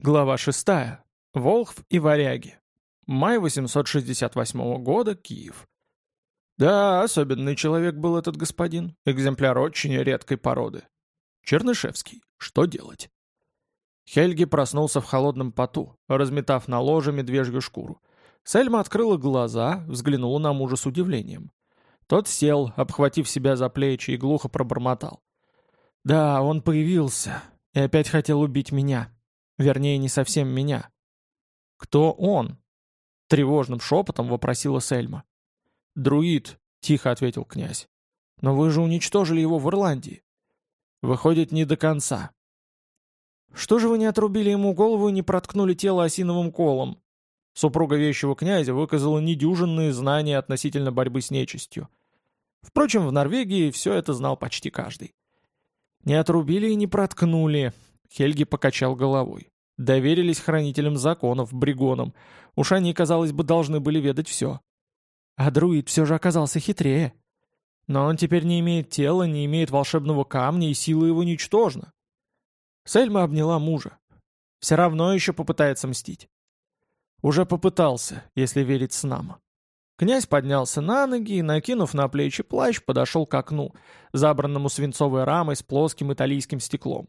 Глава 6. Волхв и варяги. Май 868 года, Киев. Да, особенный человек был этот господин, экземпляр очень редкой породы. Чернышевский. Что делать? Хельги проснулся в холодном поту, разметав на ложе медвежью шкуру. Сельма открыла глаза, взглянула на мужа с удивлением. Тот сел, обхватив себя за плечи и глухо пробормотал. «Да, он появился и опять хотел убить меня». Вернее, не совсем меня. «Кто он?» — тревожным шепотом вопросила Сельма. «Друид», — тихо ответил князь. «Но вы же уничтожили его в Ирландии». «Выходит, не до конца». «Что же вы не отрубили ему голову и не проткнули тело осиновым колом?» Супруга вещего князя выказала недюжинные знания относительно борьбы с нечистью. Впрочем, в Норвегии все это знал почти каждый. «Не отрубили и не проткнули», Хельги покачал головой. Доверились хранителям законов, бригонам. Уж они, казалось бы, должны были ведать все. А друид все же оказался хитрее. Но он теперь не имеет тела, не имеет волшебного камня, и сила его ничтожна. Сельма обняла мужа. Все равно еще попытается мстить. Уже попытался, если верить снам. Князь поднялся на ноги и, накинув на плечи плащ, подошел к окну, забранному свинцовой рамой с плоским итальянским стеклом.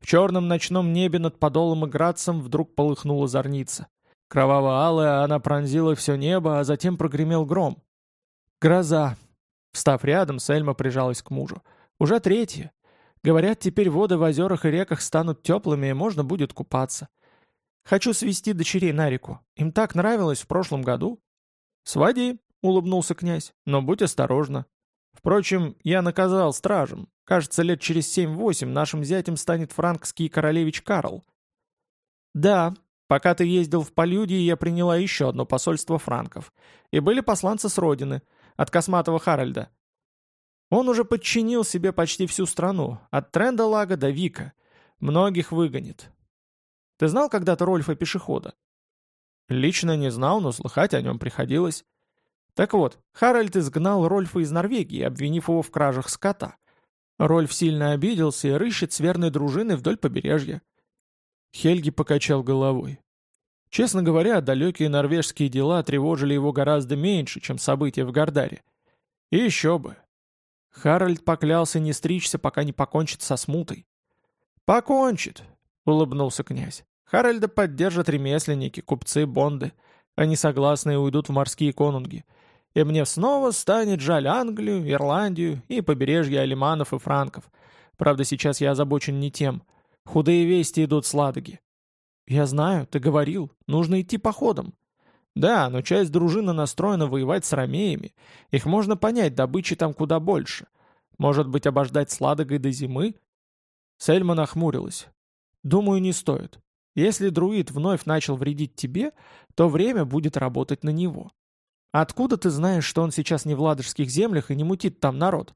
В черном ночном небе над подолом и градцем вдруг полыхнула зорница. Кроваво-алая она пронзила все небо, а затем прогремел гром. Гроза. Встав рядом, Сельма прижалась к мужу. Уже третья. Говорят, теперь воды в озерах и реках станут теплыми, и можно будет купаться. Хочу свести дочерей на реку. Им так нравилось в прошлом году. «Своди», — улыбнулся князь, — «но будь осторожна. Впрочем, я наказал стражем. Кажется, лет через семь-восемь нашим зятем станет франкский королевич Карл. Да, пока ты ездил в Полюдии, я приняла еще одно посольство франков. И были посланцы с родины, от косматого Харальда. Он уже подчинил себе почти всю страну, от Трендалага до Вика. Многих выгонит. Ты знал когда-то Рольфа Пешехода? Лично не знал, но слыхать о нем приходилось. Так вот, Харальд изгнал Рольфа из Норвегии, обвинив его в кражах скота. Рольф сильно обиделся и рыщет с верной дружиной вдоль побережья. Хельги покачал головой. Честно говоря, далекие норвежские дела тревожили его гораздо меньше, чем события в Гардаре. И еще бы. Харальд поклялся не стричься, пока не покончит со смутой. «Покончит», — улыбнулся князь. «Харальда поддержат ремесленники, купцы, бонды. Они согласны и уйдут в морские конунги и мне снова станет жаль Англию, Ирландию и побережье алиманов и франков. Правда, сейчас я озабочен не тем. Худые вести идут с Ладоги. Я знаю, ты говорил, нужно идти походом. Да, но часть дружины настроена воевать с ромеями. Их можно понять, добычи там куда больше. Может быть, обождать с Ладогой до зимы? Сельма нахмурилась. Думаю, не стоит. Если друид вновь начал вредить тебе, то время будет работать на него. Откуда ты знаешь, что он сейчас не в ладожских землях и не мутит там народ?»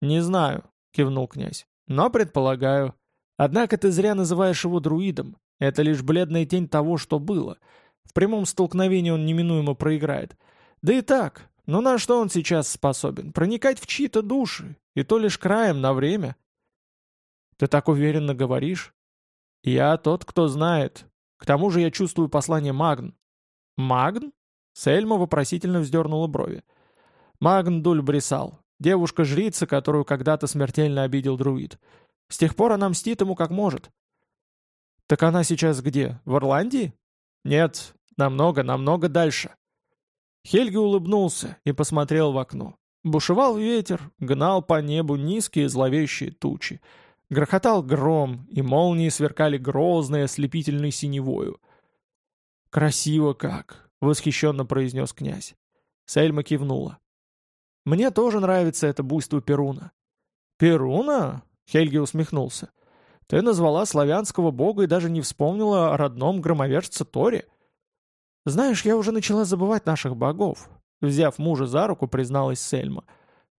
«Не знаю», — кивнул князь, — «но предполагаю. Однако ты зря называешь его друидом. Это лишь бледная тень того, что было. В прямом столкновении он неминуемо проиграет. Да и так, ну на что он сейчас способен? Проникать в чьи-то души, и то лишь краем на время». «Ты так уверенно говоришь?» «Я тот, кто знает. К тому же я чувствую послание Магн». «Магн?» Сельма вопросительно вздернула брови. Магндуль Брисал, девушка-жрица, которую когда-то смертельно обидел друид. С тех пор она мстит ему как может. Так она сейчас где? В Ирландии? Нет, намного, намного дальше. Хельги улыбнулся и посмотрел в окно. Бушевал ветер, гнал по небу низкие зловещие тучи. Грохотал гром, и молнии сверкали грозной ослепительной синевою. «Красиво как! — восхищенно произнес князь. Сельма кивнула. «Мне тоже нравится это буйство Перуна». «Перуна?» — Хельги усмехнулся. «Ты назвала славянского бога и даже не вспомнила о родном громовержце Торе?» «Знаешь, я уже начала забывать наших богов», — взяв мужа за руку, призналась Сельма.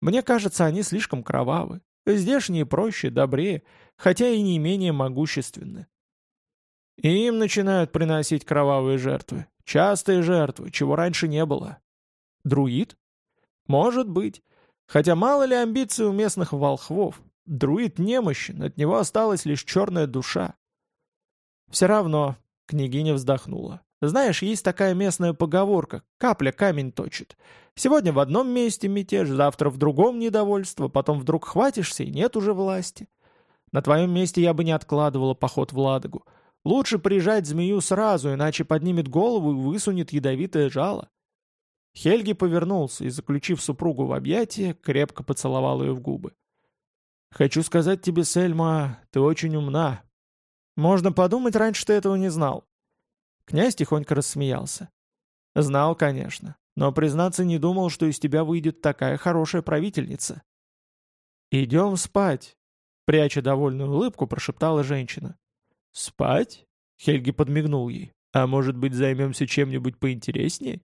«Мне кажется, они слишком кровавы. Здешние проще, добрее, хотя и не менее могущественны». И им начинают приносить кровавые жертвы. Частые жертвы, чего раньше не было. Друид? Может быть. Хотя мало ли амбиций у местных волхвов. Друид немощен, от него осталась лишь черная душа. «Все равно», — княгиня вздохнула. «Знаешь, есть такая местная поговорка «капля камень точит». Сегодня в одном месте мятеж, завтра в другом недовольство, потом вдруг хватишься и нет уже власти. На твоем месте я бы не откладывала поход в Ладогу. Лучше прижать змею сразу, иначе поднимет голову и высунет ядовитое жало». Хельги повернулся и, заключив супругу в объятия, крепко поцеловал ее в губы. «Хочу сказать тебе, Сельма, ты очень умна. Можно подумать, раньше ты этого не знал». Князь тихонько рассмеялся. «Знал, конечно, но, признаться, не думал, что из тебя выйдет такая хорошая правительница». «Идем спать», — пряча довольную улыбку, прошептала женщина. «Спать?» — Хельги подмигнул ей. «А может быть, займемся чем-нибудь поинтереснее?»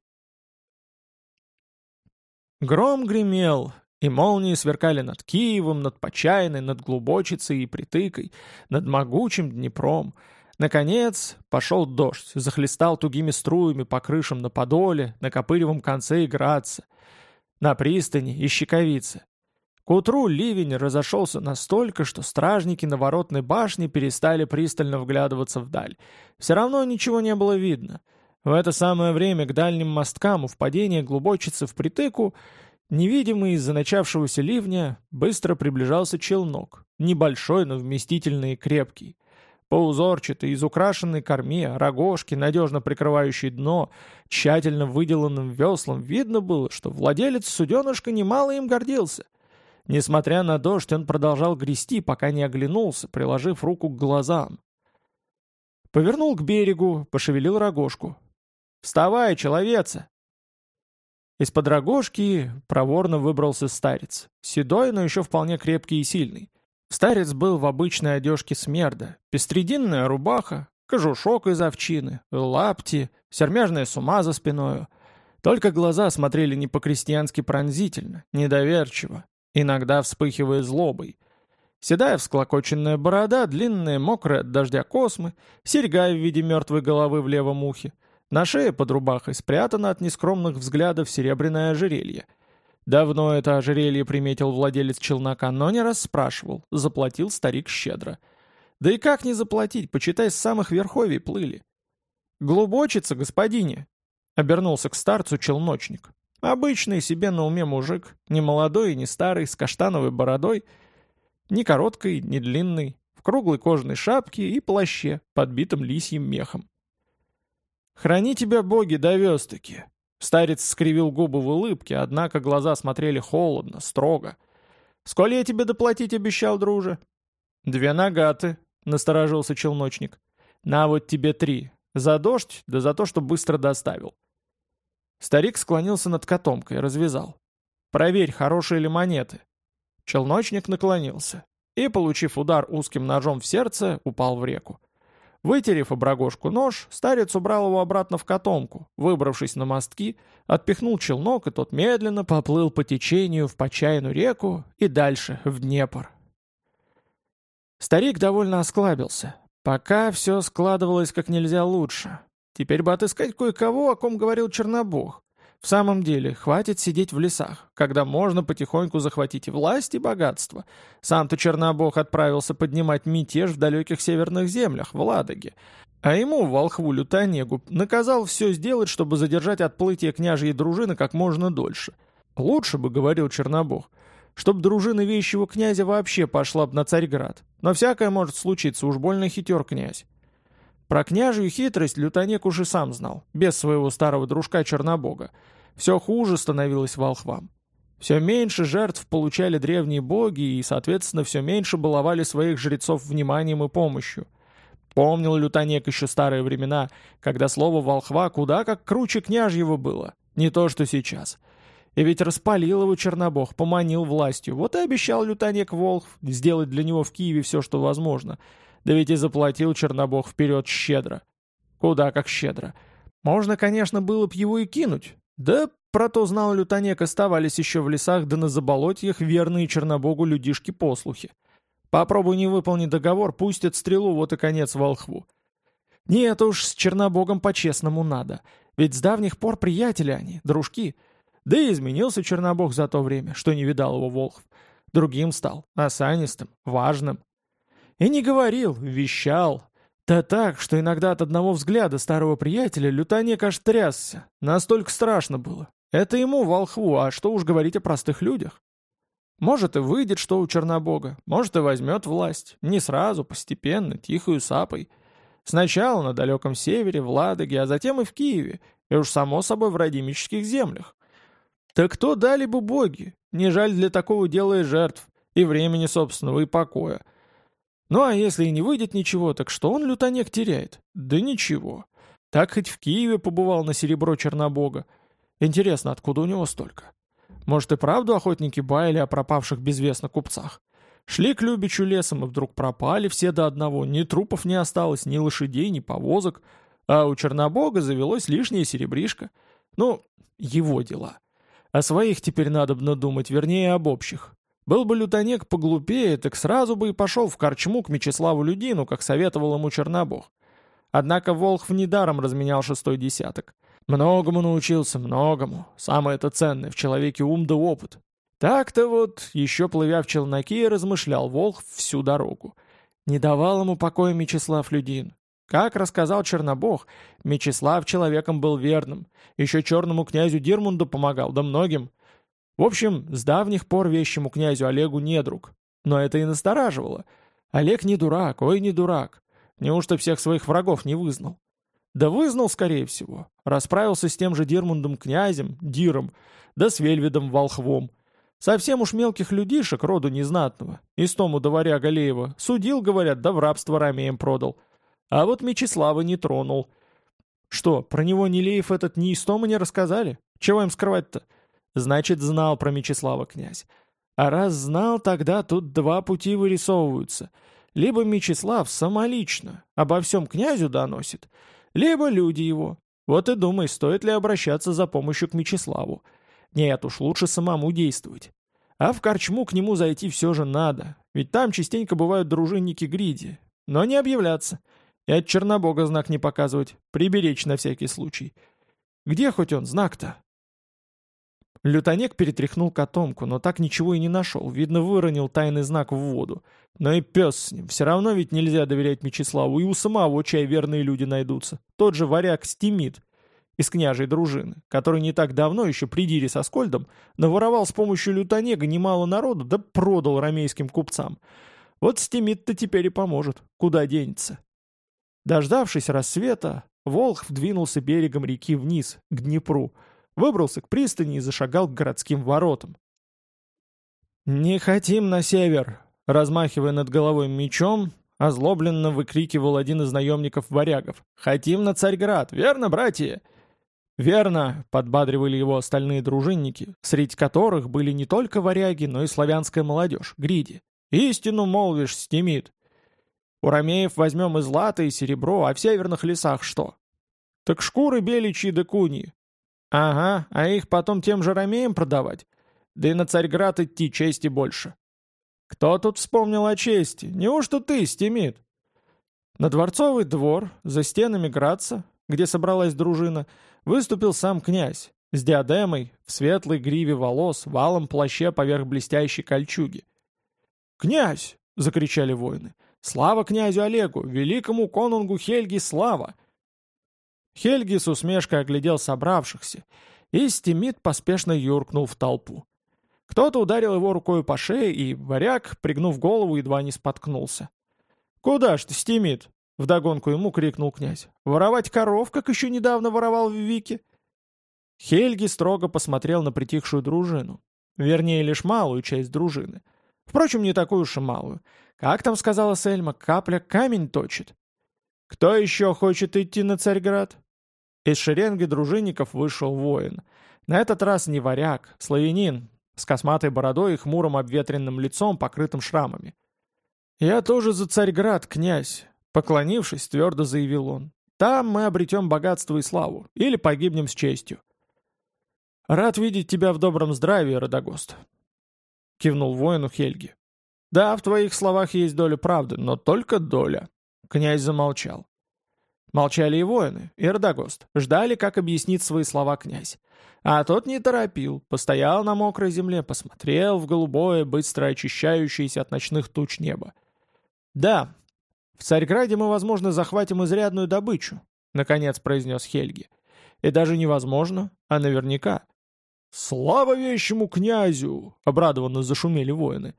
Гром гремел, и молнии сверкали над Киевом, над Почайной, над Глубочицей и Притыкой, над могучим Днепром. Наконец пошел дождь, захлестал тугими струями по крышам на Подоле, на Копыревом конце и Градце, на пристани и Щековице. К утру ливень разошелся настолько, что стражники на воротной башне перестали пристально вглядываться вдаль. Все равно ничего не было видно. В это самое время к дальним мосткам у впадения глубочицы в притыку Невидимый из-за начавшегося ливня, быстро приближался челнок, небольшой, но вместительный и крепкий. По узорчатой, изукрашенной корме, рогожке, надежно прикрывающей дно, тщательно выделанным веслом, видно было, что владелец суденышка немало им гордился. Несмотря на дождь, он продолжал грести, пока не оглянулся, приложив руку к глазам. Повернул к берегу, пошевелил рогожку. «Вставай, человеца!» Из-под рогожки проворно выбрался старец. Седой, но еще вполне крепкий и сильный. Старец был в обычной одежке смерда. Пестрединная рубаха, кожушок из овчины, лапти, сермяжная сума за спиною. Только глаза смотрели не по-крестьянски пронзительно, недоверчиво, иногда вспыхивая злобой. Седая всклокоченная борода, длинные мокрые от дождя космы, серьга в виде мертвой головы в левом ухе — на шее под рубахой спрятано от нескромных взглядов серебряное ожерелье. Давно это ожерелье приметил владелец челнока, но не раз спрашивал, заплатил старик щедро. Да и как не заплатить, почитай, с самых верховий плыли. «Глубочица, господине!» — обернулся к старцу челночник. Обычный себе на уме мужик, не молодой и не старый, с каштановой бородой, ни короткой, ни длинной, в круглой кожаной шапке и плаще, подбитом лисьим мехом. «Храни тебя боги, довез-таки!» Старец скривил губы в улыбке, однако глаза смотрели холодно, строго. «Сколь я тебе доплатить обещал, друже?» «Две нагаты», — насторожился челночник. «На вот тебе три. За дождь, да за то, что быстро доставил». Старик склонился над котомкой, развязал. «Проверь, хорошие ли монеты». Челночник наклонился и, получив удар узким ножом в сердце, упал в реку. Вытерев обрагошку нож, старец убрал его обратно в котомку, выбравшись на мостки, отпихнул челнок, и тот медленно поплыл по течению в Почайну реку и дальше, в Днепр. Старик довольно осклабился. Пока все складывалось как нельзя лучше. Теперь бы отыскать кое-кого, о ком говорил Чернобог. В самом деле, хватит сидеть в лесах, когда можно потихоньку захватить и власть, и богатство. Сам-то Чернобог отправился поднимать мятеж в далеких северных землях, в Ладоге. А ему, волхву Лютонегу, наказал все сделать, чтобы задержать отплытие княжьей дружины как можно дольше. Лучше бы, говорил Чернобог, чтоб дружина вещего князя вообще пошла бы на Царьград. Но всякое может случиться, уж больно хитер князь. Про княжью хитрость Лютонек уж и сам знал, без своего старого дружка Чернобога. Все хуже становилось волхвам. Все меньше жертв получали древние боги и, соответственно, все меньше баловали своих жрецов вниманием и помощью. Помнил Лютонек еще старые времена, когда слово «волхва» куда как круче княжьего было, не то что сейчас. И ведь распалил его Чернобог, поманил властью. Вот и обещал Лютонек Волхв сделать для него в Киеве все, что возможно. Да ведь и заплатил Чернобог вперед щедро. Куда как щедро. Можно, конечно, было б его и кинуть, да, про то знал Лютонек, оставались еще в лесах да на заболотьях верные Чернобогу людишки-послухи. Попробуй не выполнить договор, пустят стрелу, вот и конец волхву. Нет уж, с Чернобогом по-честному надо. Ведь с давних пор приятели они, дружки. Да и изменился Чернобог за то время, что не видал его волхв. Другим стал, осанистым, важным. И не говорил, вещал. Да так, что иногда от одного взгляда старого приятеля лютанек аж трясся. Настолько страшно было. Это ему, волхву, а что уж говорить о простых людях. Может и выйдет что у Чернобога, может и возьмет власть. Не сразу, постепенно, тихую сапой. Сначала на далеком севере, в Ладоге, а затем и в Киеве, и уж само собой в родимических землях. Так кто дали бы боги? Не жаль для такого дела и жертв, и времени собственного, и покоя. Ну а если и не выйдет ничего, так что он лютонек теряет? Да ничего. Так хоть в Киеве побывал на серебро Чернобога. Интересно, откуда у него столько? Может и правду охотники баяли о пропавших безвестно купцах? Шли к Любичу лесом и вдруг пропали все до одного. Ни трупов не осталось, ни лошадей, ни повозок. А у Чернобога завелось лишнее серебришко. Ну, его дела. О своих теперь надобно думать, вернее, об общих. Был бы лютонек поглупее, так сразу бы и пошел в корчму к Мечиславу Людину, как советовал ему Чернобог. Однако Волхв недаром разменял шестой десяток. Многому научился, многому. Самое это ценное в человеке ум да опыт. Так-то вот, еще плывя в челноке, размышлял Волхв всю дорогу. Не давал ему покоя Мечислав Людин. Как рассказал Чернобог, Мечислав человеком был верным. Еще черному князю Дирмунду помогал, да многим. В общем, с давних пор вещему князю Олегу не друг. Но это и настораживало. Олег не дурак, ой, не дурак. Неужто всех своих врагов не вызнал? Да вызнал, скорее всего. Расправился с тем же Дирмундом князем, Диром, да с Вельведом Волхвом. Совсем уж мелких людишек, роду незнатного, Истому до варя Галеева, судил, говорят, да в рабство ромеям продал. А вот Мечислава не тронул. Что, про него Нелеев этот ни Истома не рассказали? Чего им скрывать-то? Значит, знал про Мечислава князь. А раз знал, тогда тут два пути вырисовываются. Либо Мечислав самолично обо всем князю доносит, либо люди его. Вот и думай, стоит ли обращаться за помощью к Мечиславу. Нет уж, лучше самому действовать. А в корчму к нему зайти все же надо, ведь там частенько бывают дружинники Гриди. Но не объявляться. И от Чернобога знак не показывать, приберечь на всякий случай. Где хоть он, знак-то? Лютонек перетряхнул котомку, но так ничего и не нашел. Видно, выронил тайный знак в воду. Но и пес с ним. Все равно ведь нельзя доверять Мечиславу. И у самого чай верные люди найдутся. Тот же варяг Стимит из княжей дружины, который не так давно, еще при дире со Скольдом, наворовал с помощью лютонега немало народу, да продал ромейским купцам. Вот Стимит-то теперь и поможет. Куда денется? Дождавшись рассвета, Волх двинулся берегом реки вниз, к Днепру, выбрался к пристани и зашагал к городским воротам. «Не хотим на север!» Размахивая над головой мечом, озлобленно выкрикивал один из наемников-варягов. «Хотим на Царьград, верно, братья?» «Верно», — подбадривали его остальные дружинники, среди которых были не только варяги, но и славянская молодежь, гриди. «Истину молвишь, стемит. У ромеев возьмем и злато, и серебро, а в северных лесах что?» «Так шкуры беличьи да куни. Ага, а их потом тем же ромеям продавать? Да и на Царьград идти чести больше. Кто тут вспомнил о чести? Неужто ты, Стимит? На дворцовый двор, за стенами Граца, где собралась дружина, выступил сам князь, с диадемой, в светлой гриве волос, валом плаще поверх блестящей кольчуги. «Князь!» — закричали воины. «Слава князю Олегу! Великому конунгу Хельги слава!» Хельги с усмешкой оглядел собравшихся, и Стимит поспешно юркнул в толпу. Кто-то ударил его рукой по шее, и варяг, пригнув голову, едва не споткнулся. «Куда ж ты, Стимит?» — вдогонку ему крикнул князь. «Воровать коров, как еще недавно воровал в Вике?» Хельги строго посмотрел на притихшую дружину. Вернее, лишь малую часть дружины. Впрочем, не такую уж и малую. Как там сказала Сельма, капля камень точит. «Кто еще хочет идти на Царьград?» Из шеренги дружинников вышел воин. На этот раз не варяг, славянин, с косматой бородой и хмурым обветренным лицом, покрытым шрамами. «Я тоже за Царьград, князь», — поклонившись, твердо заявил он. «Там мы обретем богатство и славу, или погибнем с честью». «Рад видеть тебя в добром здравии, Родогост», — кивнул воину Хельги. «Да, в твоих словах есть доля правды, но только доля». Князь замолчал. Молчали и воины, и Эрдогост, ждали, как объяснит свои слова князь. А тот не торопил, постоял на мокрой земле, посмотрел в голубое, быстро очищающееся от ночных туч небо. Да, В Царьграде мы, возможно, захватим изрядную добычу», — наконец произнес Хельги. «И даже невозможно, а наверняка». «Слава вещему князю!» — обрадованно зашумели воины.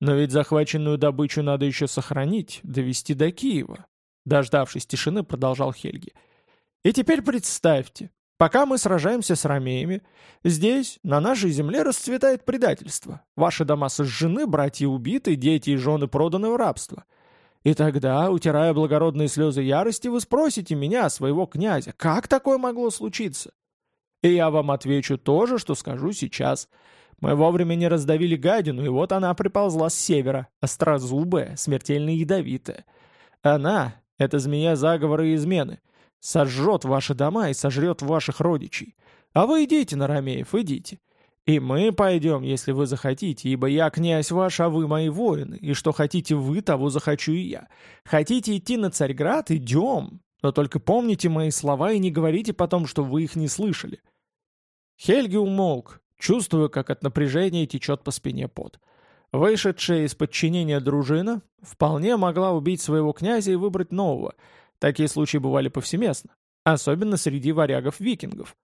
«Но ведь захваченную добычу надо еще сохранить, довести до Киева», — дождавшись тишины, продолжал Хельги. «И теперь представьте, пока мы сражаемся с ромеями, здесь, на нашей земле, расцветает предательство. Ваши дома сожжены, братья убиты, дети и жены проданы в рабство. И тогда, утирая благородные слезы ярости, вы спросите меня, своего князя, как такое могло случиться?» И я вам отвечу то же, что скажу сейчас. Мы вовремя не раздавили гадину, и вот она приползла с севера, острозубая, смертельно ядовитая. Она, эта змея заговора и измены, сожжет ваши дома и сожрет ваших родичей. А вы идите на Ромеев, идите. И мы пойдем, если вы захотите, ибо я князь ваш, а вы мои воины, и что хотите вы, того захочу и я. Хотите идти на Царьград? Идем. Но только помните мои слова и не говорите потом, что вы их не слышали». Хельги умолк, чувствуя, как от напряжения течет по спине пот. Вышедшая из подчинения дружина вполне могла убить своего князя и выбрать нового. Такие случаи бывали повсеместно, особенно среди варягов-викингов.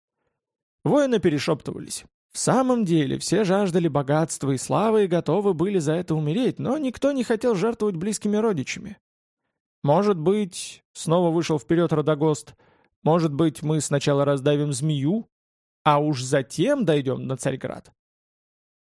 Воины перешептывались. В самом деле, все жаждали богатства и славы и готовы были за это умереть, но никто не хотел жертвовать близкими родичами. «Может быть...» — снова вышел вперед Родогост. «Может быть, мы сначала раздавим змею, а уж затем дойдем на Царьград».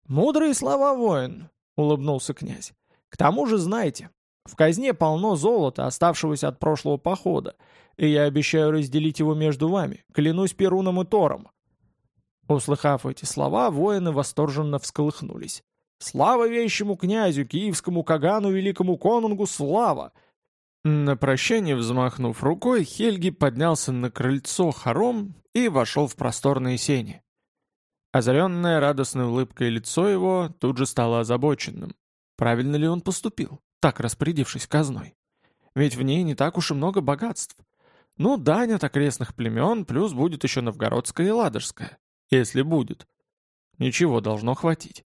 «Мудрые слова, воин», — улыбнулся князь. «К тому же, знаете, в казне полно золота, оставшегося от прошлого похода, и я обещаю разделить его между вами, клянусь Перуном и Тором». Услыхав эти слова, воины восторженно всколыхнулись. «Слава вещему князю, киевскому кагану, великому конунгу, слава! На прощание, взмахнув рукой, Хельги поднялся на крыльцо хором и вошел в просторные сени. Озаренное радостной улыбкой лицо его тут же стало озабоченным. Правильно ли он поступил, так распорядившись казной? Ведь в ней не так уж и много богатств. Ну, дань от окрестных племен, плюс будет еще новгородская и ладожская. Если будет. Ничего должно хватить.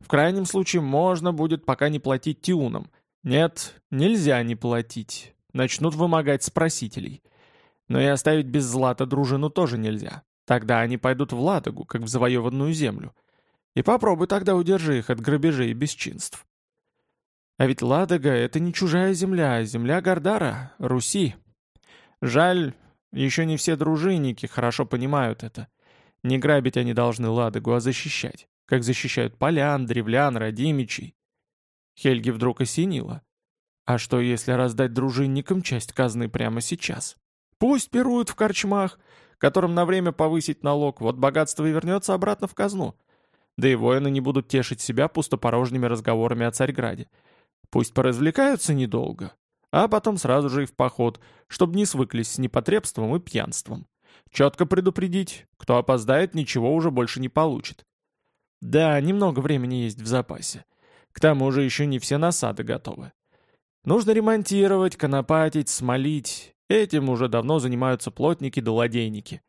В крайнем случае можно будет пока не платить тиунам — нет, нельзя не платить. Начнут вымогать с просителей. Но и оставить без злата дружину тоже нельзя. Тогда они пойдут в Ладогу, как в завоеванную землю. И попробуй тогда удержи их от грабежей и бесчинств. А ведь Ладога — это не чужая земля, а земля Гордара, Руси. Жаль, еще не все дружинники хорошо понимают это. Не грабить они должны Ладогу, а защищать, как защищают полян, древлян, родимичей. Хельги вдруг осенило. А что, если раздать дружинникам часть казны прямо сейчас? Пусть пируют в корчмах, которым на время повысить налог, вот богатство и вернется обратно в казну. Да и воины не будут тешить себя пустопорожними разговорами о Царьграде. Пусть поразвлекаются недолго, а потом сразу же и в поход, чтобы не свыклись с непотребством и пьянством. Четко предупредить, кто опоздает, ничего уже больше не получит. Да, немного времени есть в запасе. К тому же еще не все насады готовы. Нужно ремонтировать, конопатить, смолить. Этим уже давно занимаются плотники да ладейники.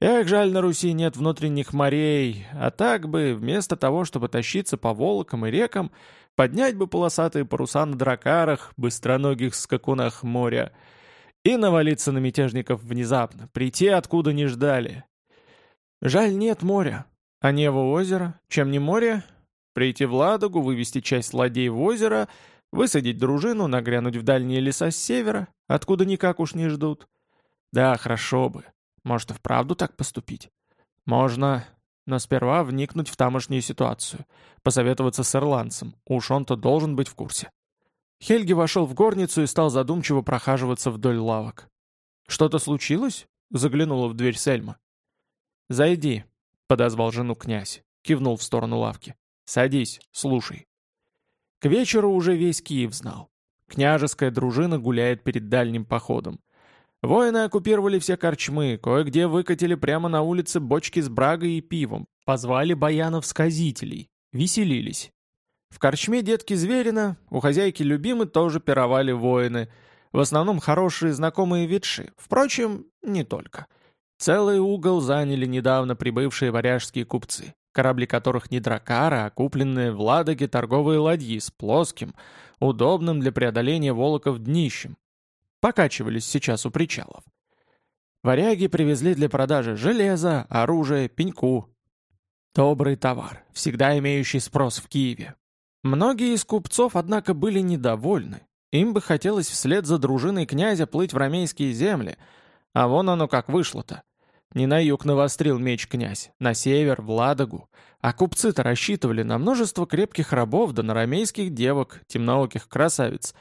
Эх, жаль, на Руси нет внутренних морей, а так бы, вместо того, чтобы тащиться по волокам и рекам, поднять бы полосатые паруса на дракарах, быстроногих скакунах моря, и навалиться на мятежников внезапно, прийти откуда не ждали. Жаль, нет моря, а Нево озеро, чем не море, Прийти в Ладогу, вывести часть ладей в озеро, высадить дружину, нагрянуть в дальние леса с севера, откуда никак уж не ждут. Да, хорошо бы. Может и вправду так поступить? Можно, но сперва вникнуть в тамошнюю ситуацию, посоветоваться с ирландцем, уж он-то должен быть в курсе. Хельги вошел в горницу и стал задумчиво прохаживаться вдоль лавок. «Что-то случилось?» — заглянула в дверь Сельма. «Зайди», — подозвал жену князь, кивнул в сторону лавки. Садись, слушай. К вечеру уже весь Киев знал. Княжеская дружина гуляет перед дальним походом. Воины оккупировали все корчмы, кое-где выкатили прямо на улице бочки с брагой и пивом, позвали баянов-сказителей, веселились. В корчме детки Зверина, у хозяйки Любимы тоже пировали воины, в основном хорошие знакомые ветши, впрочем, не только. Целый угол заняли недавно прибывшие варяжские купцы. Корабли которых не дракара, а купленные в Ладоге торговые ладьи с плоским, удобным для преодоления волоков днищем. Покачивались сейчас у причалов. Варяги привезли для продажи железо, оружие, пеньку. Добрый товар, всегда имеющий спрос в Киеве. Многие из купцов, однако, были недовольны. Им бы хотелось вслед за дружиной князя плыть в ромейские земли, а вон оно как вышло-то. Не на юг навострил меч князь, на север, в Ладогу. А купцы-то рассчитывали на множество крепких рабов да на ромейских девок, темнооких красавиц,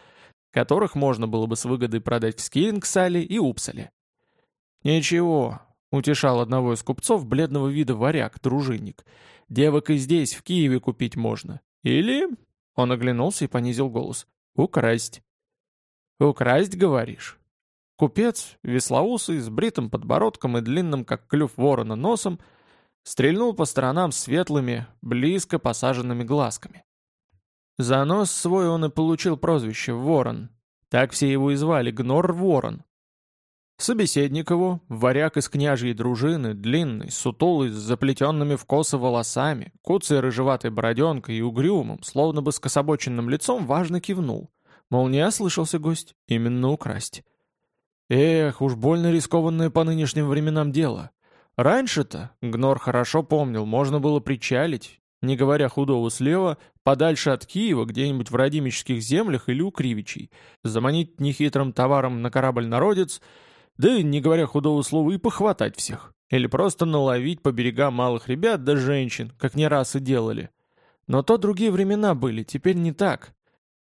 которых можно было бы с выгодой продать в Скиллингсале и Упсале. «Ничего», — утешал одного из купцов бледного вида варяг, дружинник, «девок и здесь, в Киеве, купить можно. Или...» — он оглянулся и понизил голос. «Украсть». «Украсть, говоришь?» Купец, веслоусый, с бритым подбородком и длинным, как клюв ворона, носом, стрельнул по сторонам светлыми, близко посаженными глазками. За нос свой он и получил прозвище «Ворон». Так все его и звали, Гнор-Ворон. Собеседник его, варяг из княжьей дружины, длинный, сутулый, с заплетенными в косы волосами, куцей рыжеватой бороденкой и угрюмым, словно бы скособоченным лицом, важно кивнул. Мол, не ослышался гость, именно украсть. Эх, уж больно рискованное по нынешним временам дело. Раньше-то, Гнор хорошо помнил, можно было причалить, не говоря худого слева, подальше от Киева, где-нибудь в родимических землях или у Кривичей, заманить нехитрым товаром на корабль народец, да, не говоря худого слова, и похватать всех. Или просто наловить по берегам малых ребят да женщин, как не раз и делали. Но то другие времена были, теперь не так.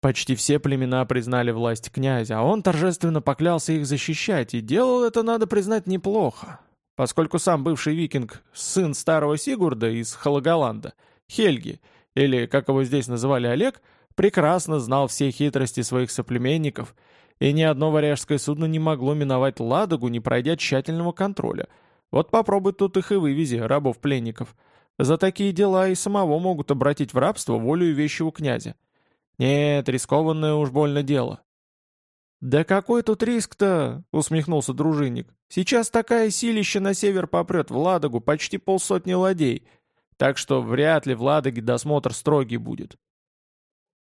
Почти все племена признали власть князя, а он торжественно поклялся их защищать, и делал это, надо признать, неплохо. Поскольку сам бывший викинг, сын старого Сигурда из Халагаланда, Хельги, или, как его здесь называли Олег, прекрасно знал все хитрости своих соплеменников, и ни одно варяжское судно не могло миновать Ладогу, не пройдя тщательного контроля. Вот попробуй тут их и вывези, рабов-пленников. За такие дела и самого могут обратить в рабство волю вещего князя. «Нет, рискованное уж больно дело». «Да какой тут риск-то?» — усмехнулся дружинник. «Сейчас такая силища на север попрет в Ладогу, почти полсотни ладей, так что вряд ли в Ладоге досмотр строгий будет».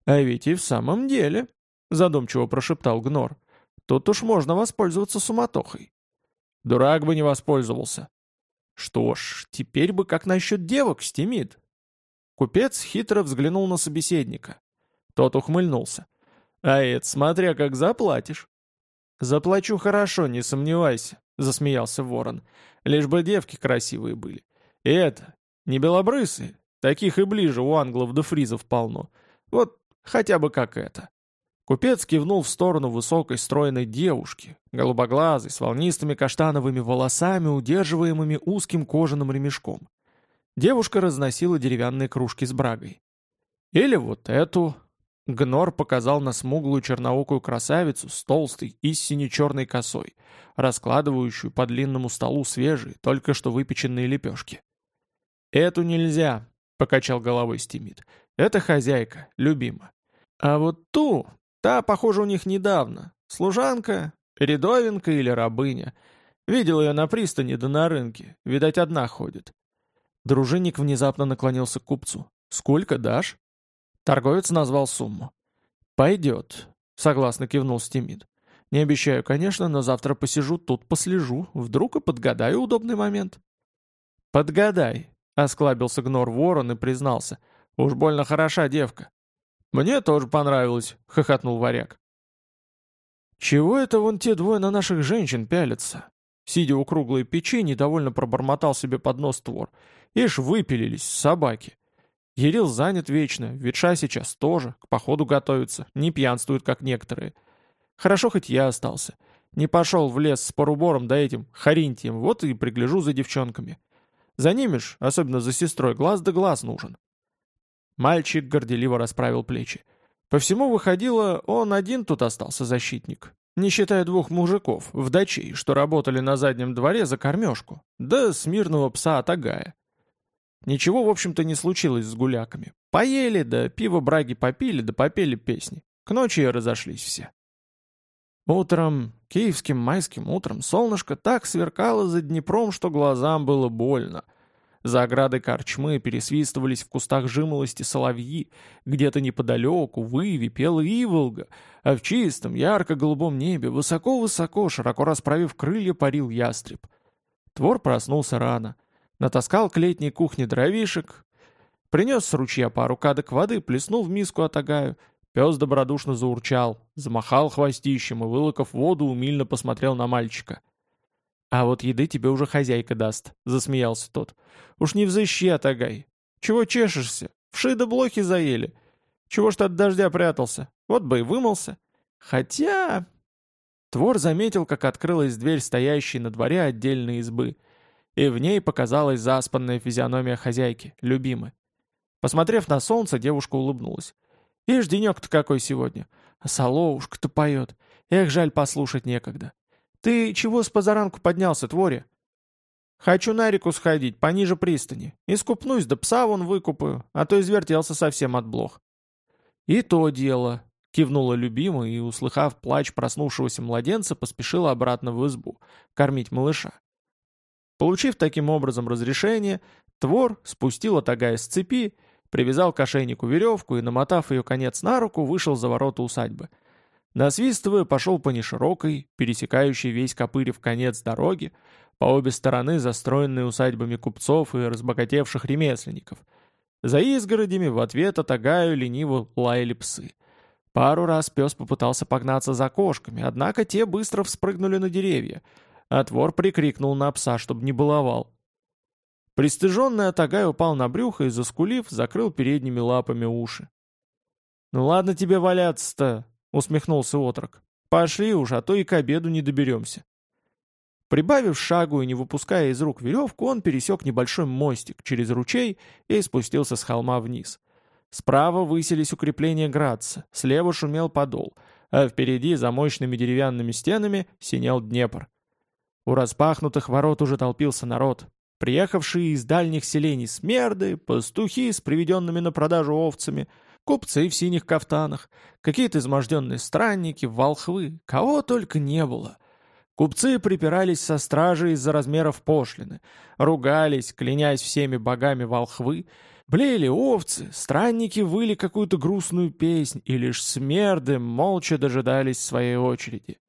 «А ведь и в самом деле», — задумчиво прошептал Гнор, — «тут уж можно воспользоваться суматохой». «Дурак бы не воспользовался». «Что ж, теперь бы как насчет девок стемит?» Купец хитро взглянул на собеседника. Тот ухмыльнулся. «А это смотря как заплатишь». «Заплачу хорошо, не сомневайся», — засмеялся ворон. «Лишь бы девки красивые были. И это, не белобрысые, таких и ближе у англов до фризов полно. Вот хотя бы как это». Купец кивнул в сторону высокой стройной девушки, голубоглазой, с волнистыми каштановыми волосами, удерживаемыми узким кожаным ремешком. Девушка разносила деревянные кружки с брагой. Или вот эту, Гнор показал на смуглую черноокую красавицу с толстой и сине-черной косой, раскладывающую по длинному столу свежие, только что выпеченные лепешки. «Эту нельзя», — покачал головой Стимит. «Это хозяйка, любима. А вот ту, та, похоже, у них недавно. Служанка, рядовенка или рабыня. Видел ее на пристани да на рынке. Видать, одна ходит». Дружинник внезапно наклонился к купцу. «Сколько дашь?» Торговец назвал сумму. «Пойдет», — согласно кивнул Стимид. «Не обещаю, конечно, но завтра посижу тут, послежу. Вдруг и подгадаю удобный момент». «Подгадай», — осклабился Гнор Ворон и признался. «Уж больно хороша девка». «Мне тоже понравилось», — хохотнул варяг. «Чего это вон те двое на наших женщин пялятся?» Сидя у круглой печи, недовольно пробормотал себе под нос твор. Ишь, выпилились, собаки. Ерил занят вечно, ветша сейчас тоже, к походу готовится, не пьянствует, как некоторые. Хорошо, хоть я остался. Не пошел в лес с порубором да этим Харинтием, вот и пригляжу за девчонками. За ними ж, особенно за сестрой, глаз да глаз нужен. Мальчик горделиво расправил плечи. По всему выходило, он один тут остался защитник, не считая двух мужиков, вдачей, что работали на заднем дворе за кормежку, да смирного пса Атагая. Ничего, в общем-то, не случилось с гуляками. Поели, да пиво браги попили, да попели песни. К ночи разошлись все. Утром, киевским майским утром, солнышко так сверкало за Днепром, что глазам было больно. За оградой корчмы пересвистывались в кустах жимолости соловьи, где-то неподалеку в Иве пела Иволга, а в чистом, ярко-голубом небе, высоко-высоко, широко расправив крылья, парил ястреб. Твор проснулся рано. Натаскал к летней кухне дровишек, принес с ручья пару кадок воды, плеснул в миску отагаю. Пес добродушно заурчал, замахал хвостищем и, вылокав воду, умильно посмотрел на мальчика. «А вот еды тебе уже хозяйка даст», — засмеялся тот. «Уж не взыщи, Атагай. Чего чешешься? Вши да блохи заели. Чего ж ты от дождя прятался? Вот бы и вымылся. Хотя...» Твор заметил, как открылась дверь стоящей на дворе отдельной избы — и в ней показалась заспанная физиономия хозяйки, любимой. Посмотрев на солнце, девушка улыбнулась. «Ишь, денек-то какой сегодня! А соловушка-то поет! Эх, жаль, послушать некогда! Ты чего с позаранку поднялся, Твори?» «Хочу на реку сходить, пониже пристани. Искупнусь, да пса вон выкупаю, а то извертелся совсем от блох». «И то дело», — кивнула любимая и, услыхав плач проснувшегося младенца, поспешила обратно в избу, кормить малыша. Получив таким образом разрешение, Твор спустил Атагая с цепи, привязал к ошейнику веревку и, намотав ее конец на руку, вышел за ворота усадьбы. Насвистывая, пошел по неширокой, пересекающей весь Копырев конец дороги, по обе стороны застроенной усадьбами купцов и разбогатевших ремесленников. За изгородями в ответ Атагаю лениво лаяли псы. Пару раз пес попытался погнаться за кошками, однако те быстро вспрыгнули на деревья — Отвор прикрикнул на пса, чтобы не баловал. Пристыженный Атагай упал на брюхо и, заскулив, закрыл передними лапами уши. «Ну ладно тебе валяться-то», — усмехнулся отрок. «Пошли уж, а то и к обеду не доберемся». Прибавив шагу и не выпуская из рук веревку, он пересек небольшой мостик через ручей и спустился с холма вниз. Справа высились укрепления Градца, слева шумел подол, а впереди, за мощными деревянными стенами, синел Днепр. У распахнутых ворот уже толпился народ. Приехавшие из дальних селений смерды, пастухи с приведенными на продажу овцами, купцы в синих кафтанах, какие-то изможденные странники, волхвы, кого только не было. Купцы припирались со стражей из-за размеров пошлины, ругались, клянясь всеми богами волхвы, блеяли овцы, странники выли какую-то грустную песнь, и лишь смерды молча дожидались своей очереди.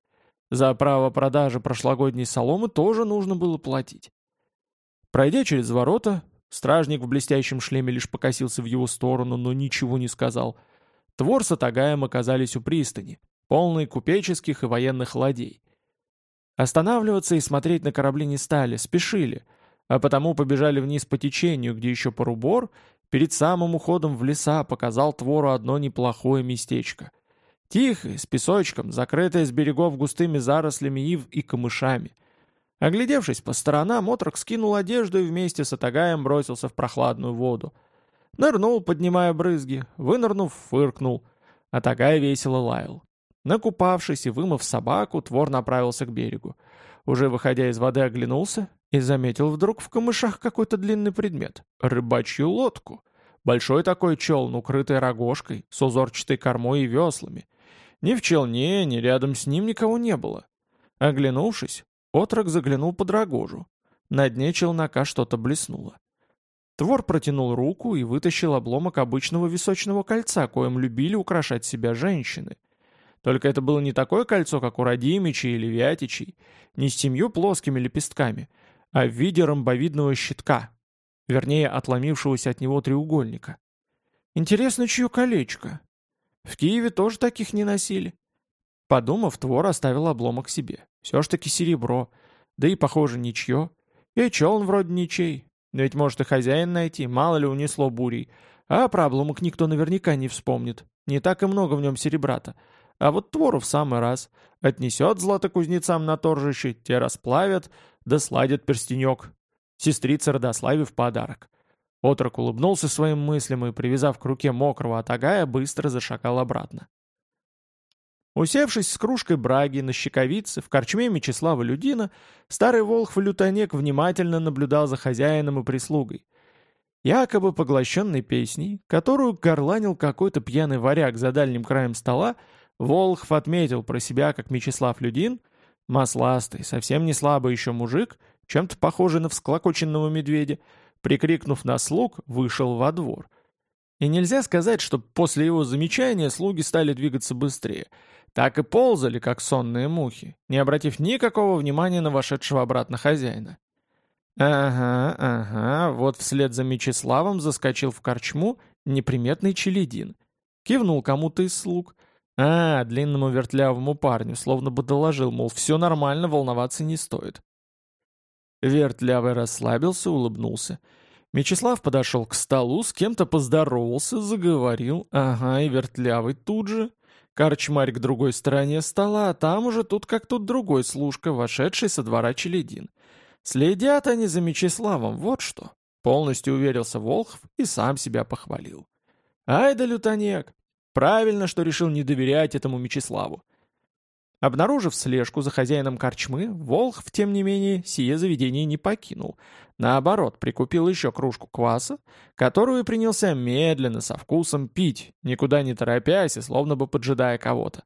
За право продажи прошлогодней соломы тоже нужно было платить. Пройдя через ворота, стражник в блестящем шлеме лишь покосился в его сторону, но ничего не сказал. Твор с Атагаем оказались у пристани, полной купеческих и военных ладей. Останавливаться и смотреть на корабли не стали, спешили, а потому побежали вниз по течению, где еще порубор, перед самым уходом в леса показал Твору одно неплохое местечко — Тихое, с песочком, закрытое с берегов густыми зарослями ив и камышами. Оглядевшись по сторонам, отрок скинул одежду и вместе с Атагаем бросился в прохладную воду. Нырнул, поднимая брызги, вынырнув, фыркнул. Атагай весело лаял. Накупавшись и вымыв собаку, Твор направился к берегу. Уже выходя из воды, оглянулся и заметил вдруг в камышах какой-то длинный предмет — рыбачью лодку. Большой такой челн, укрытый рогожкой, с узорчатой кормой и веслами. Ни в челне, ни рядом с ним никого не было. Оглянувшись, отрок заглянул под рогожу. На дне челнока что-то блеснуло. Твор протянул руку и вытащил обломок обычного височного кольца, коим любили украшать себя женщины. Только это было не такое кольцо, как у Радимичей или Вятичей, не с семью плоскими лепестками, а в виде ромбовидного щитка, вернее, отломившегося от него треугольника. Интересно, чье колечко? В Киеве тоже таких не носили. Подумав, Твор оставил обломок себе. Все ж таки серебро. Да и, похоже, ничье. И челн вроде ничей. Но ведь может и хозяин найти, мало ли унесло бурей. А про обломок никто наверняка не вспомнит. Не так и много в нем серебрата. А вот Твору в самый раз. Отнесет златокузнецам на торжище, те расплавят, да сладят перстенек. Сестрица Родославе в подарок. Отрок улыбнулся своим мыслям и, привязав к руке мокрого атагая, быстро зашагал обратно. Усевшись с кружкой браги на щековице в корчме Мечислава Людина, старый волхв-лютонек внимательно наблюдал за хозяином и прислугой. Якобы поглощенной песней, которую горланил какой-то пьяный варяг за дальним краем стола, Волхв отметил про себя, как Мечислав Людин, масластый, совсем не слабый еще мужик, чем-то похожий на всклокоченного медведя, прикрикнув на слуг, вышел во двор. И нельзя сказать, что после его замечания слуги стали двигаться быстрее. Так и ползали, как сонные мухи, не обратив никакого внимания на вошедшего обратно хозяина. Ага, ага, вот вслед за Мечиславом заскочил в корчму неприметный челядин. Кивнул кому-то из слуг. А, длинному вертлявому парню, словно бы доложил, мол, все нормально, волноваться не стоит. Вертлявый расслабился, улыбнулся. Мечислав подошел к столу, с кем-то поздоровался, заговорил. Ага, и Вертлявый тут же. Корчмарь к другой стороне стола, а там уже тут как тут другой служка, вошедший со двора челядин. Следят они за Мечиславом, вот что. Полностью уверился Волхов и сам себя похвалил. Ай да лютонек! Правильно, что решил не доверять этому Мечиславу. Обнаружив слежку за хозяином корчмы, Волхв, тем не менее, сие заведение не покинул. Наоборот, прикупил еще кружку кваса, которую принялся медленно, со вкусом пить, никуда не торопясь и словно бы поджидая кого-то.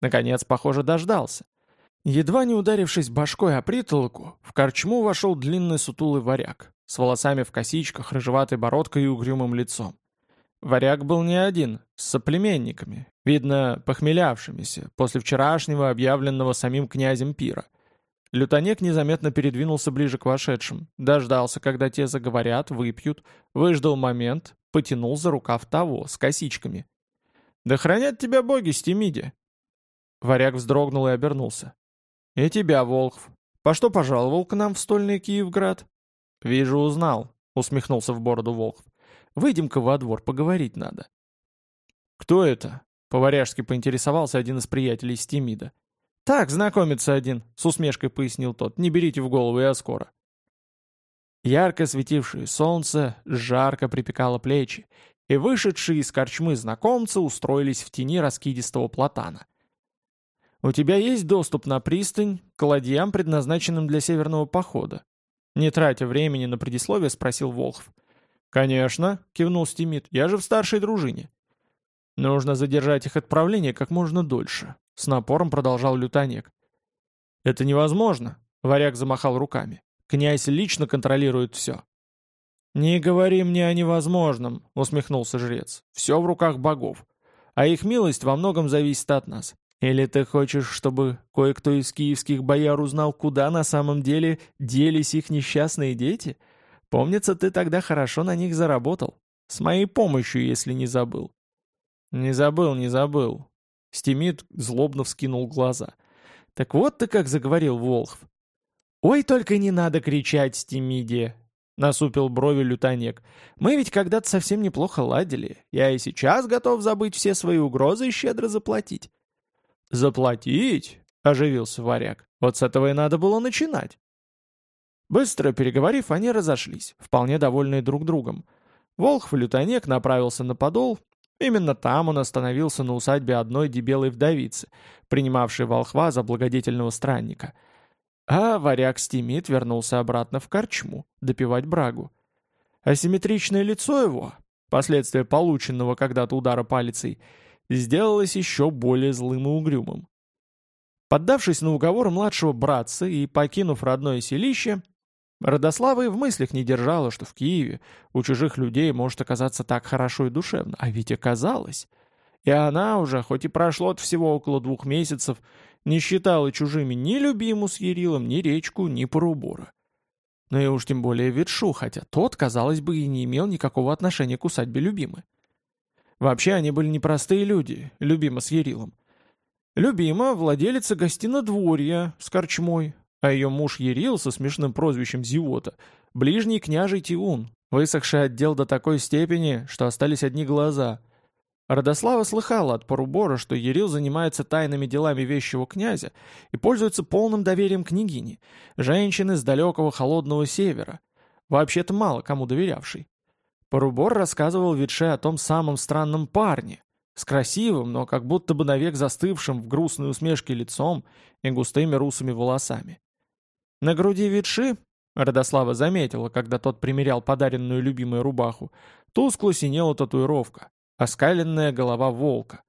Наконец, похоже, дождался. Едва не ударившись башкой о притолоку, в корчму вошел длинный сутулый варяг, с волосами в косичках, рыжеватой бородкой и угрюмым лицом. Варяг был не один, с соплеменниками, видно, похмелявшимися, после вчерашнего объявленного самим князем пира. Лютонек незаметно передвинулся ближе к вошедшим, дождался, когда те заговорят, выпьют, выждал момент, потянул за рукав того, с косичками. «Да хранят тебя боги, Стемиде!» Варяг вздрогнул и обернулся. «И тебя, Волхв. По что пожаловал к нам в стольный Киевград?» «Вижу, узнал», — усмехнулся в бороду Волхв. «Выйдем-ка во двор, поговорить надо». «Кто это?» — по-варяжски поинтересовался один из приятелей Стимида. «Так, знакомится один», — с усмешкой пояснил тот. «Не берите в голову, я скоро». Ярко светившее солнце жарко припекало плечи, и вышедшие из корчмы знакомцы устроились в тени раскидистого платана. «У тебя есть доступ на пристань к ладьям, предназначенным для северного похода?» Не тратя времени на предисловие, спросил Волхв. «Конечно», — кивнул Стимит, — «я же в старшей дружине». «Нужно задержать их отправление как можно дольше», — с напором продолжал Лютонек. «Это невозможно», — варяг замахал руками. «Князь лично контролирует все». «Не говори мне о невозможном», — усмехнулся жрец. «Все в руках богов. А их милость во многом зависит от нас. Или ты хочешь, чтобы кое-кто из киевских бояр узнал, куда на самом деле делись их несчастные дети? Помнится, ты тогда хорошо на них заработал. С моей помощью, если не забыл». «Не забыл, не забыл». Стимит злобно вскинул глаза. «Так вот ты как заговорил Волхв». «Ой, только не надо кричать, Стимиде!» Насупил брови лютонек. «Мы ведь когда-то совсем неплохо ладили. Я и сейчас готов забыть все свои угрозы и щедро заплатить. «Заплатить?» — оживился варяг. «Вот с этого и надо было начинать». Быстро переговорив, они разошлись, вполне довольные друг другом. Волхв-лютонек направился на подол. Именно там он остановился на усадьбе одной дебелой вдовицы, принимавшей волхва за благодетельного странника. А варяг Стимит вернулся обратно в корчму, допивать брагу. Асимметричное лицо его, последствия полученного когда-то удара палицей, сделалось еще более злым и угрюмым. Поддавшись на уговор младшего братца и покинув родное селище, Родослава и в мыслях не держала, что в Киеве у чужих людей может оказаться так хорошо и душевно, а ведь оказалось. И она уже, хоть и прошло от всего около двух месяцев, не считала чужими ни любиму с Ярилом, ни речку, ни Порубора. Но и уж тем более Ветшу, хотя тот, казалось бы, и не имел никакого отношения к усадьбе любимой. Вообще они были непростые люди, Любима с Ерилом. Любима — владелица гостинодворья с корчмой, а ее муж Ерил со смешным прозвищем Зиота — ближний княжий Тиун, высохший отдел до такой степени, что остались одни глаза. Родослава слыхала от Порубора, что Ерил занимается тайными делами вещего князя и пользуется полным доверием княгини, женщины с далекого холодного севера, вообще-то мало кому доверявшей. Порубор рассказывал Витше о том самом странном парне, с красивым, но как будто бы навек застывшим в грустной усмешке лицом и густыми русыми волосами. На груди Витши, Родослава заметила, когда тот примерял подаренную любимую рубаху, тускло синела татуировка, оскаленная голова волка.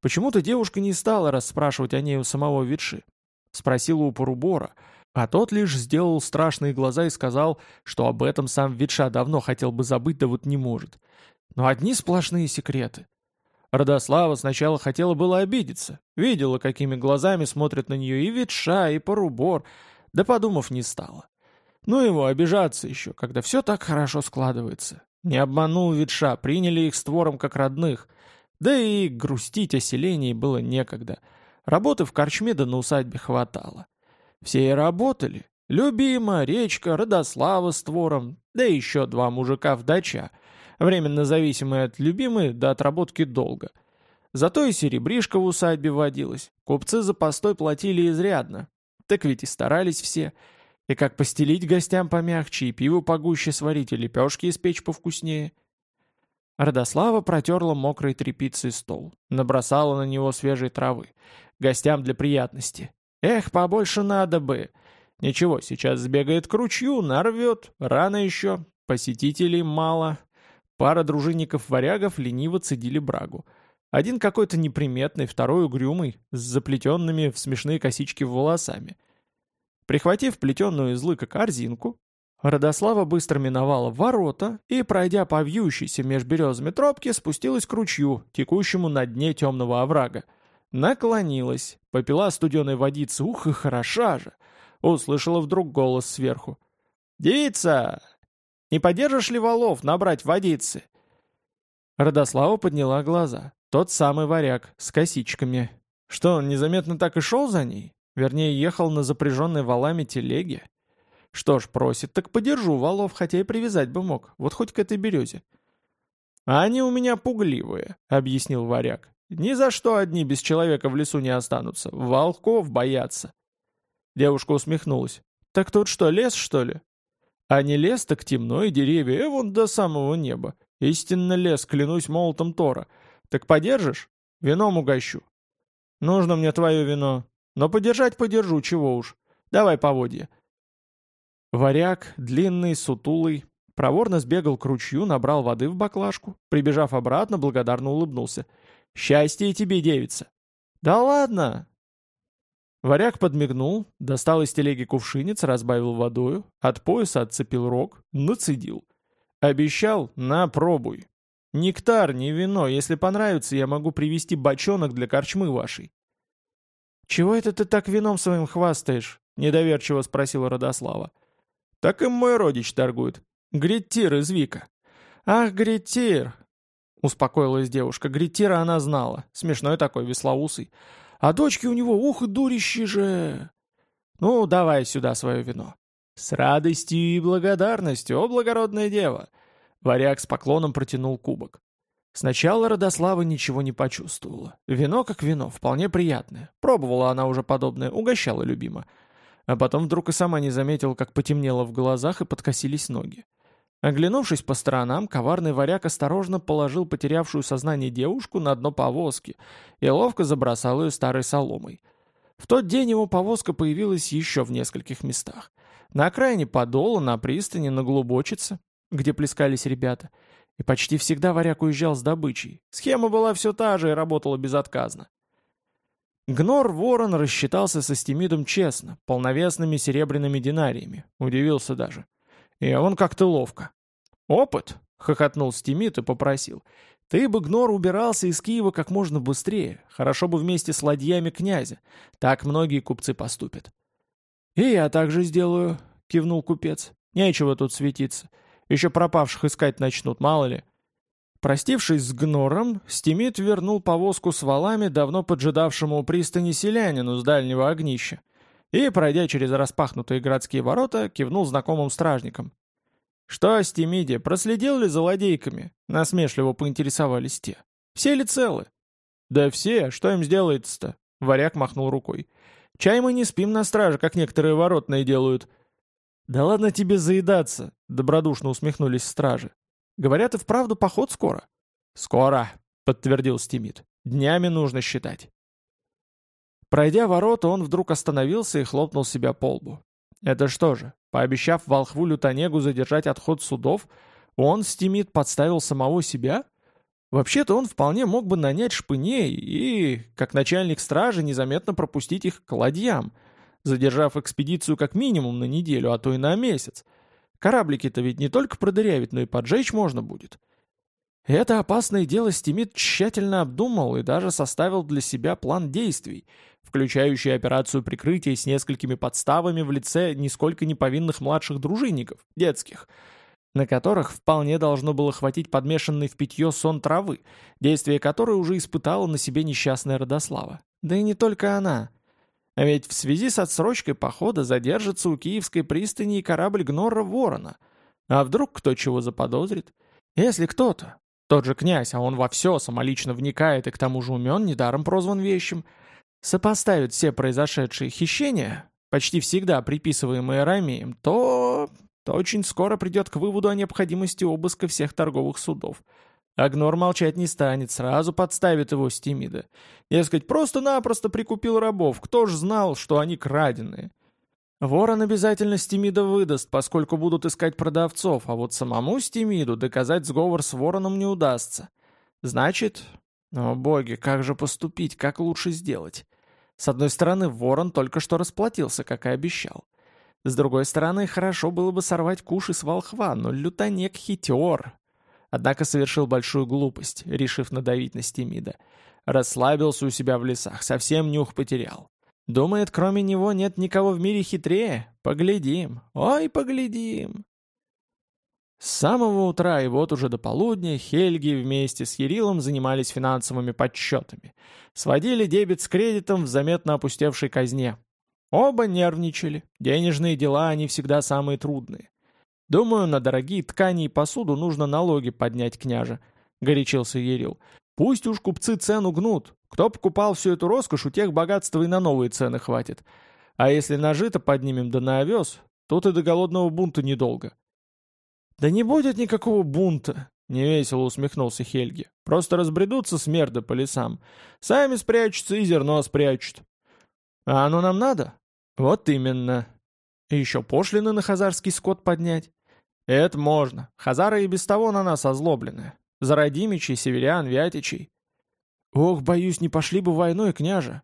Почему-то девушка не стала расспрашивать о ней у самого Витши. Спросила у Порубора, А тот лишь сделал страшные глаза и сказал, что об этом сам Ветша давно хотел бы забыть, да вот не может. Но одни сплошные секреты. Родослава сначала хотела было обидеться, видела, какими глазами смотрят на нее и Ветша, и Порубор, да подумав не стала. Ну его обижаться еще, когда все так хорошо складывается. Не обманул Ветша, приняли их с твором как родных. Да и грустить о селении было некогда. Работы в корчме да на усадьбе хватало. Все и работали. Любима, Речка, Родослава с твором, да еще два мужика-вдача, временно зависимые от любимой до отработки долга. Зато и серебришка в усадьбе водилась. Купцы за постой платили изрядно. Так ведь и старались все. И как постелить гостям помягче, и пиво погуще сварить, и лепешки испечь повкуснее. Родослава протерла мокрой тряпицей стол, набросала на него свежей травы. Гостям для приятности. Эх, побольше надо бы. Ничего, сейчас сбегает к ручью, нарвет, рано еще, посетителей мало. Пара дружинников-варягов лениво цедили брагу. Один какой-то неприметный, второй угрюмый, с заплетенными в смешные косички волосами. Прихватив плетеную из лыка корзинку, Родослава быстро миновала ворота и, пройдя по вьющейся меж березами тропке, спустилась к ручью, текущему на дне темного оврага. Наклонилась, попила студеной водицы, ух и хороша же. Услышала вдруг голос сверху. «Девица, не подержишь ли валов набрать водицы?» Родослава подняла глаза. Тот самый варяг, с косичками. Что, он незаметно так и шел за ней? Вернее, ехал на запряженной валами телеге? Что ж, просит, так подержу валов, хотя и привязать бы мог. Вот хоть к этой березе. «А они у меня пугливые», — объяснил варяг. Ни за что одни без человека в лесу не останутся. Волков боятся. Девушка усмехнулась. Так тут что, лес, что ли? А не лес, так темно и деревья, и э, вон до самого неба. Истинно лес, клянусь молотом Тора. Так подержишь? Вином угощу. Нужно мне твое вино. Но подержать подержу, чего уж. Давай поводья. Варяг, длинный, сутулый, проворно сбегал к ручью, набрал воды в баклажку. Прибежав обратно, благодарно улыбнулся. Счастье тебе, девица!» «Да ладно!» Варяг подмигнул, достал из телеги кувшинец, разбавил водою, от пояса отцепил рог, нацедил. «Обещал? На, пробуй. Нектар, не вино, если понравится, я могу привезти бочонок для корчмы вашей». «Чего это ты так вином своим хвастаешь?» — недоверчиво спросила Родослава. «Так им мой родич торгует. Греттир из Вика». «Ах, Греттир, Успокоилась девушка. Гритира она знала. Смешной такой, веслоусый. А дочки у него, ух, дурищи же! Ну, давай сюда свое вино. С радостью и благодарностью, о благородная дева! Варяг с поклоном протянул кубок. Сначала Родослава ничего не почувствовала. Вино как вино, вполне приятное. Пробовала она уже подобное, угощала любимо. А потом вдруг и сама не заметила, как потемнело в глазах и подкосились ноги. Оглянувшись по сторонам, коварный варяг осторожно положил потерявшую сознание девушку на дно повозки и ловко забросал ее старой соломой. В тот день его повозка появилась еще в нескольких местах. На окраине Подола, на пристани, на Глубочице, где плескались ребята. И почти всегда варяг уезжал с добычей. Схема была все та же и работала безотказно. Гнор Ворон рассчитался со Стимидом честно, полновесными серебряными динариями. Удивился даже. И он как-то ловко. «Опыт?» — хохотнул Стимит и попросил. «Ты бы, Гнор, убирался из Киева как можно быстрее. Хорошо бы вместе с ладьями князя. Так многие купцы поступят». «И я так же сделаю», — кивнул купец. «Нечего тут светиться. Еще пропавших искать начнут, мало ли». Простившись с Гнором, Стимит вернул повозку с валами давно поджидавшему у пристани селянину с дальнего огнища и, пройдя через распахнутые городские ворота, кивнул знакомым стражникам. «Что, Стимиди, проследил ли за ладейками?» — насмешливо поинтересовались те. «Все ли целы?» «Да все, что им сделается-то?» — варяг махнул рукой. «Чай мы не спим на страже, как некоторые воротные делают». «Да ладно тебе заедаться!» — добродушно усмехнулись стражи. «Говорят, и вправду поход скоро?» «Скоро», — подтвердил Стимит. «Днями нужно считать». Пройдя ворота, он вдруг остановился и хлопнул себя по лбу. Это что же, пообещав волхву Лютонегу задержать отход судов, он, Стимит, подставил самого себя? Вообще-то он вполне мог бы нанять шпыней и, как начальник стражи, незаметно пропустить их к ладьям. Задержав экспедицию как минимум на неделю, а то и на месяц. Кораблики-то ведь не только продырявить, но и поджечь можно будет. Это опасное дело Стимит тщательно обдумал и даже составил для себя план действий, включающий операцию прикрытия с несколькими подставами в лице нисколько не повинных младших дружинников, детских, на которых вполне должно было хватить подмешанный в питье сон травы, действие которой уже испытала на себе несчастная Родослава. Да и не только она. А ведь в связи с отсрочкой похода задержится у Киевской пристани и корабль Гнорра Ворона. А вдруг кто чего заподозрит? Если кто-то, тот же князь, а он во все самолично вникает и к тому же умен, недаром прозван вещим, сопоставит все произошедшие хищения, почти всегда приписываемые Рамеем, то... то очень скоро придет к выводу о необходимости обыска всех торговых судов. Агнор молчать не станет, сразу подставит его Стимида. Дескать, просто-напросто прикупил рабов, кто ж знал, что они краденые. Ворон обязательно Стимида выдаст, поскольку будут искать продавцов, а вот самому Стимиду доказать сговор с Вороном не удастся. Значит... О боги, как же поступить, как лучше сделать? С одной стороны, Ворон только что расплатился, как и обещал. С другой стороны, хорошо было бы сорвать куши с волхва, но лютонек хитер. Однако совершил большую глупость, решив надавить на Стимида. Расслабился у себя в лесах, совсем нюх потерял. Думает, кроме него нет никого в мире хитрее? Поглядим. Ой, поглядим. С самого утра и вот уже до полудня Хельги вместе с Ерилом занимались финансовыми подсчетами. Сводили дебет с кредитом в заметно опустевшей казне. Оба нервничали. Денежные дела, они всегда самые трудные. «Думаю, на дорогие ткани и посуду нужно налоги поднять, княже», — горячился Ерил. «Пусть уж купцы цену гнут. Кто покупал всю эту роскошь, у тех богатства и на новые цены хватит. А если нажито поднимем да на овес, тут и до голодного бунта недолго». «Да не будет никакого бунта», — невесело усмехнулся Хельги. «Просто разбредутся смерды по лесам. Сами спрячутся и зерно спрячут». «А оно нам надо?» «Вот именно. И еще пошлины на хазарский скот поднять». «Это можно. Хазары и без того на нас озлоблены. За родимичей, северян, вятичей. «Ох, боюсь, не пошли бы войной, княже».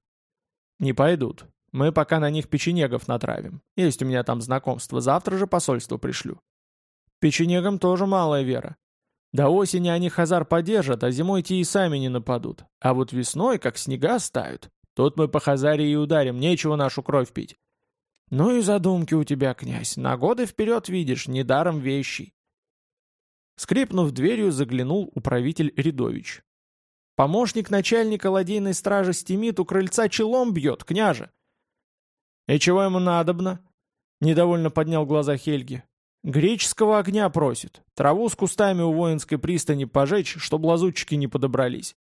«Не пойдут. Мы пока на них печенегов натравим. Есть у меня там знакомство, завтра же посольство пришлю». «Печенегам тоже малая вера. До осени они хазар подержат, а зимой те и сами не нападут. А вот весной, как снега стают, тут мы по хазаре и ударим, нечего нашу кровь пить». «Ну и задумки у тебя, князь, на годы вперед видишь, недаром вещий». Скрипнув дверью, заглянул управитель Рядович. Помощник начальника ладейной стражи Стимит у крыльца челом бьет, княже. И чего ему надобно? Недовольно поднял глаза Хельги. Греческого огня просит. Траву с кустами у воинской пристани пожечь, чтоб лазутчики не подобрались.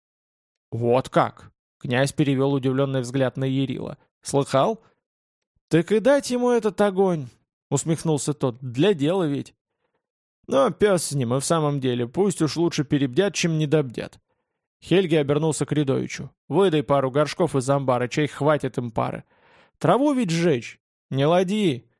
Вот как? Князь перевел удивленный взгляд на Ярила. Слыхал? Так и дать ему этот огонь, усмехнулся тот. Для дела ведь. Но пес с ним, и в самом деле, пусть уж лучше перебдят, чем недобдят. Хельги обернулся к Рядовичу. «Выдай пару горшков из амбара, чай хватит им пары. Траву ведь сжечь! Не лади!»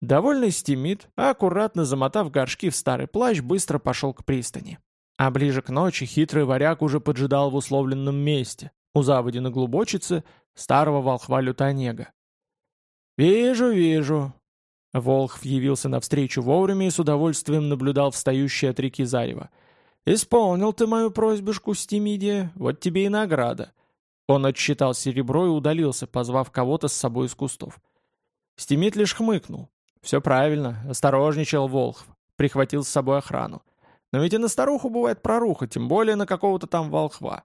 Довольный стимит, аккуратно замотав горшки в старый плащ, быстро пошел к пристани. А ближе к ночи хитрый варяг уже поджидал в условленном месте, у заводи на глубочице старого волхва Лютонега. «Вижу, вижу!» Волхв явился навстречу вовремя и с удовольствием наблюдал встающее от реки зарево. «Исполнил ты мою просьбушку, Стимидия, вот тебе и награда». Он отсчитал серебро и удалился, позвав кого-то с собой из кустов. Стимид лишь хмыкнул. «Все правильно, осторожничал Волхв, прихватил с собой охрану. Но ведь и на старуху бывает проруха, тем более на какого-то там волхва».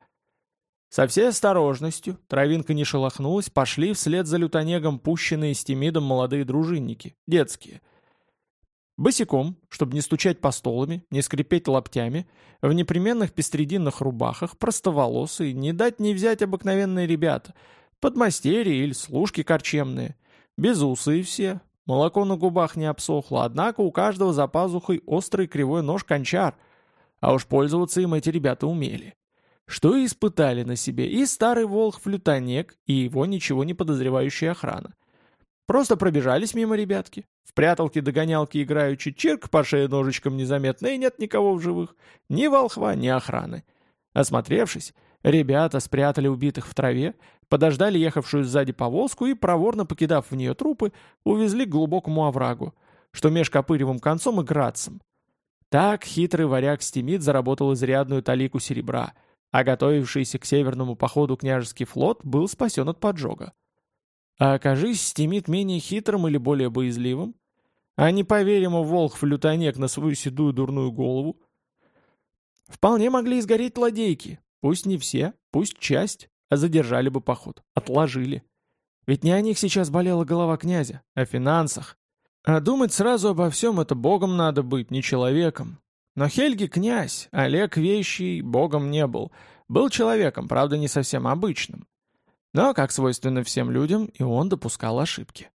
Со всей осторожностью, травинка не шелохнулась, пошли вслед за лютонегом пущенные Стимидом молодые дружинники, детские — Босиком, чтобы не стучать по столами, не скрипеть локтями, в непременных пестрединных рубахах, простоволосые, не дать не взять обыкновенные ребята, подмастерья или служки корчемные, безусые все, молоко на губах не обсохло, однако у каждого за пазухой острый кривой нож-кончар, а уж пользоваться им эти ребята умели. Что и испытали на себе и старый волх-флютонек, и его ничего не подозревающая охрана. Просто пробежались мимо ребятки. В пряталки-догонялки играючи, чирк по шее ножичком незаметно, и нет никого в живых. Ни волхва, ни охраны. Осмотревшись, Ребята спрятали убитых в траве, подождали ехавшую сзади повозку и, проворно покидав в нее трупы, увезли к глубокому оврагу, что меж Копыревым концом и Градцем. Так хитрый варяг Стимит заработал изрядную талику серебра, а готовившийся к северному походу княжеский флот был спасен от поджога. А окажись Стимит менее хитрым или более боязливым, а не поверим ему волхв-лютонек на свою седую дурную голову, вполне могли изгореть ладейки, пусть не все, пусть часть, а задержали бы поход, отложили. Ведь не о них сейчас болела голова князя, о финансах. А думать сразу обо всем это богом надо быть, не человеком. Но Хельги князь, Олег Вещий богом не был. Был человеком, правда не совсем обычным. Но, как свойственно всем людям, и он допускал ошибки.